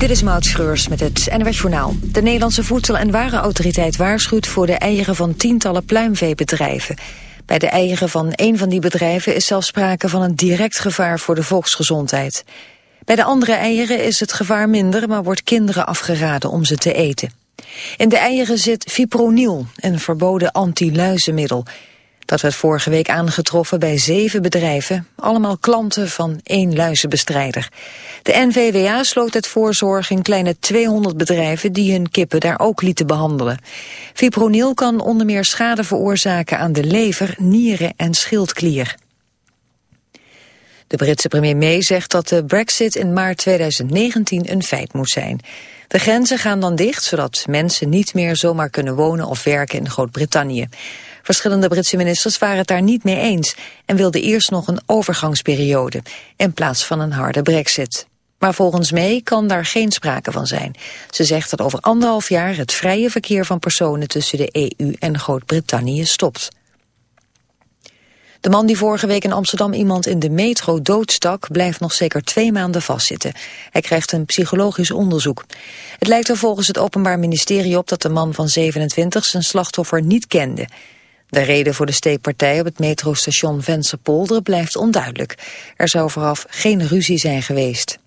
Dit is Maud Schreurs met het NWS Journaal. De Nederlandse Voedsel- en Warenautoriteit waarschuwt voor de eieren van tientallen pluimveebedrijven. Bij de eieren van een van die bedrijven is zelfs sprake van een direct gevaar voor de volksgezondheid. Bij de andere eieren is het gevaar minder, maar wordt kinderen afgeraden om ze te eten. In de eieren zit fipronil, een verboden anti-luizenmiddel. Dat werd vorige week aangetroffen bij zeven bedrijven, allemaal klanten van één luizenbestrijder. De NVWA sloot het voorzorg in kleine 200 bedrijven die hun kippen daar ook lieten behandelen. Fipronil kan onder meer schade veroorzaken aan de lever, nieren en schildklier. De Britse premier May zegt dat de brexit in maart 2019 een feit moet zijn. De grenzen gaan dan dicht, zodat mensen niet meer zomaar kunnen wonen of werken in Groot-Brittannië. Verschillende Britse ministers waren het daar niet mee eens en wilden eerst nog een overgangsperiode in plaats van een harde brexit. Maar volgens May kan daar geen sprake van zijn. Ze zegt dat over anderhalf jaar het vrije verkeer van personen tussen de EU en Groot-Brittannië stopt. De man die vorige week in Amsterdam iemand in de metro doodstak... blijft nog zeker twee maanden vastzitten. Hij krijgt een psychologisch onderzoek. Het lijkt er volgens het Openbaar Ministerie op dat de man van 27 zijn slachtoffer niet kende. De reden voor de steekpartij op het metrostation Vensterpolder blijft onduidelijk. Er zou vooraf geen ruzie zijn geweest.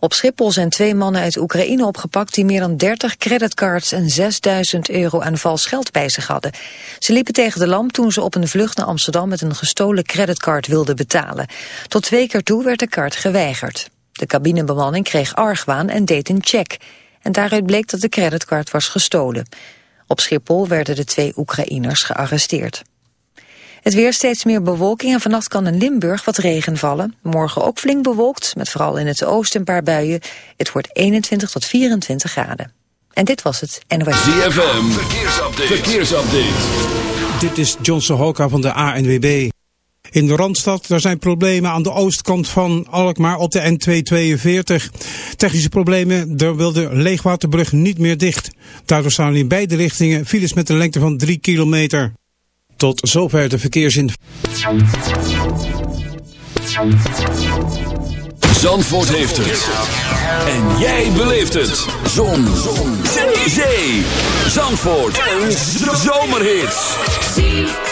Op Schiphol zijn twee mannen uit Oekraïne opgepakt die meer dan 30 creditcards en 6000 euro aan vals geld bij zich hadden. Ze liepen tegen de lamp toen ze op een vlucht naar Amsterdam met een gestolen creditcard wilden betalen. Tot twee keer toe werd de kaart geweigerd. De cabinebemanning kreeg argwaan en deed een check. En daaruit bleek dat de creditcard was gestolen. Op Schiphol werden de twee Oekraïners gearresteerd. Het weer steeds meer bewolking en vannacht kan in Limburg wat regen vallen. Morgen ook flink bewolkt, met vooral in het oosten een paar buien. Het wordt 21 tot 24 graden. En dit was het NOS. ZFM, verkeersupdate. verkeersupdate. Dit is Johnson Hoka van de ANWB. In de Randstad, er zijn problemen aan de oostkant van Alkmaar op de N242. Technische problemen, daar wil de Leegwaterbrug niet meer dicht. Daardoor staan in beide richtingen files met een lengte van 3 kilometer. Tot zover de verkeersin. Zandvoort heeft het. En jij beleeft het. Zon. Zon. Zee. Zandvoort. Een zomerhit.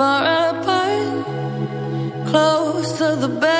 far apart, close to the bed.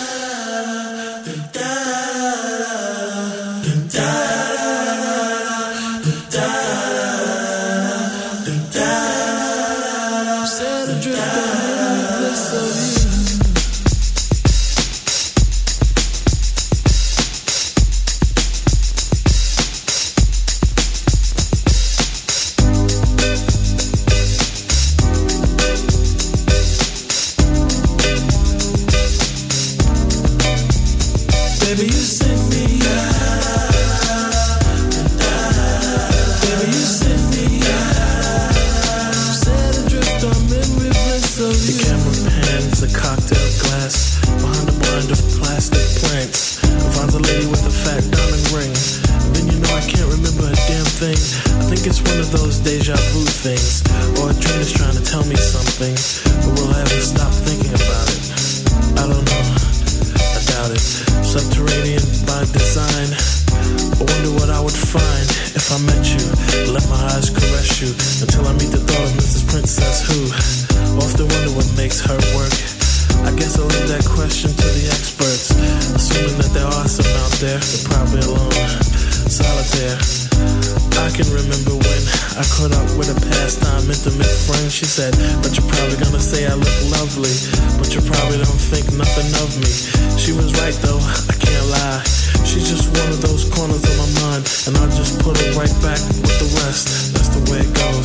of those corners of my mind, and I just put it right back with the rest. That's the way it goes.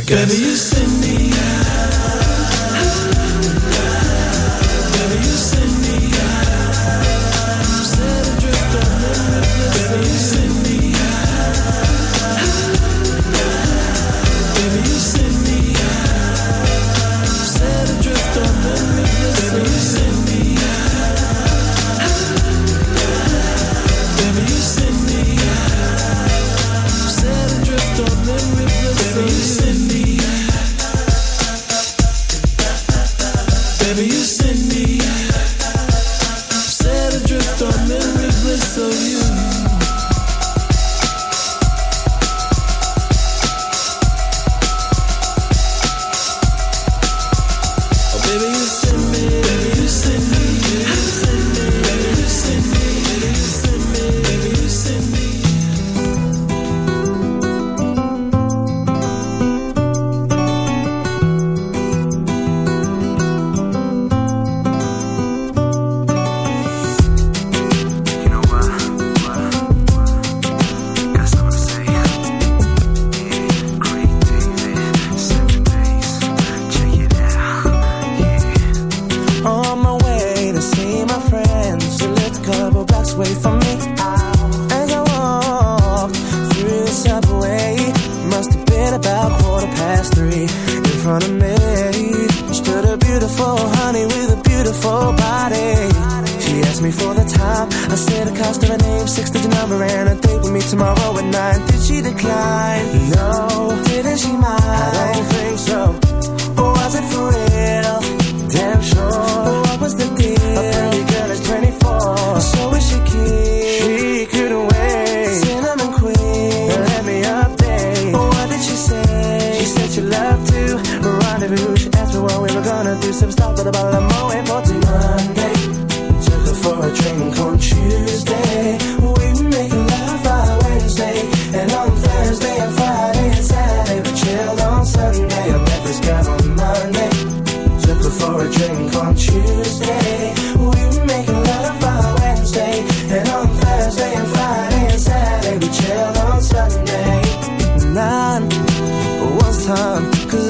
I guess. Baby,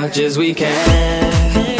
much as we can.